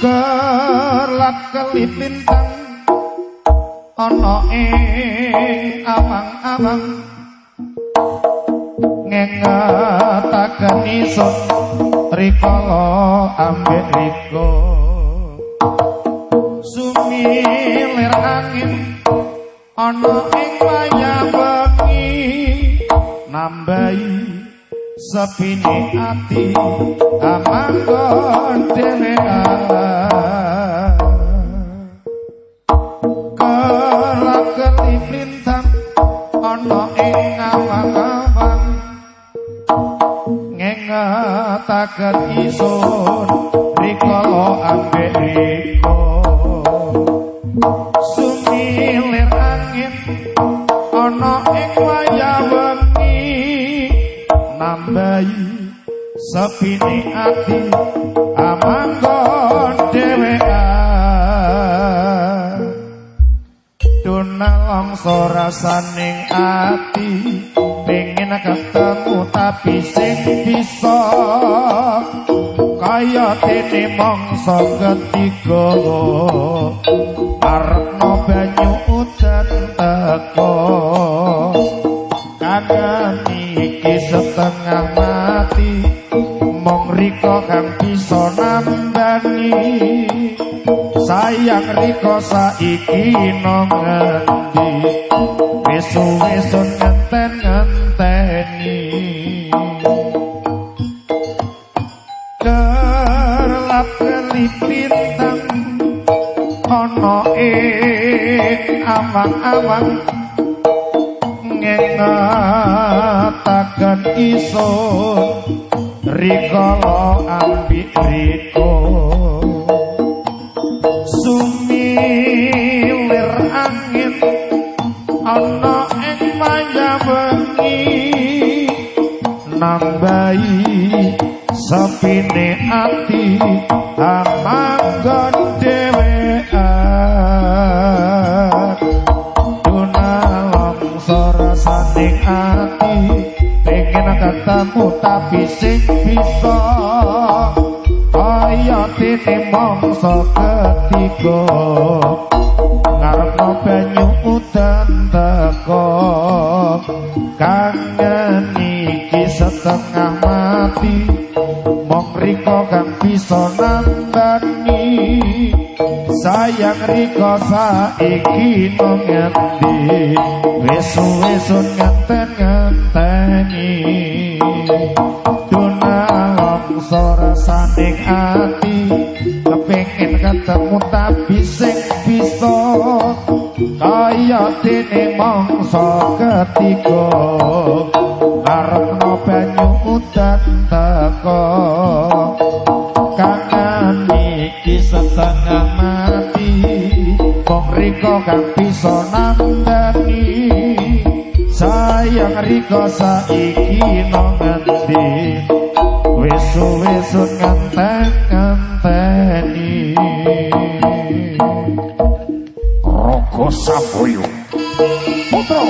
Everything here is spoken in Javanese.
kelap kelip lintang ana ing awang-awang ngengetaken isun rikala ambek riko. Sumilir angin ana ing wayah bengi nambahi sepine ati amanggon awang-awang. Ngengetaken isun rikala ambek riko nambahi. Sepine ati amanggon dhewean. Dona longso rasaning ati pengen ketemu tapi sing bisa. Kaya dene mangsa ketiga. Arep banyu udan teko. Kangen iki setengah mati mong riko kang bisa nambani sayang riko saiki nong ngendi besu besu ngenten ngenteni kerlap kelip bintang ono ing awang-awang ngatakan isun rikala ambik riko. Sumilir angin ana ing wayah bengi. Nambahi sepine ati amanggon dhewean. Saning ati pengen ketemu tapi sing bisa kaya dene mangsa ketiga ngarepno banyu udan teko kangen iki setengah mati mong riko kang bisa nambani sayang riko saiki ngendi wesu-wesu ngenten kepingin ketemu tapi sing bisa. Kaya dene mangsa ketiga. Ngarepno banyu udan teko. Kangen iki setengah mati. Kok riko kang bisa nandani. Sayang riko saiki no ngendi. Wesu wesu nganteng nganteni roko saboyo. Putro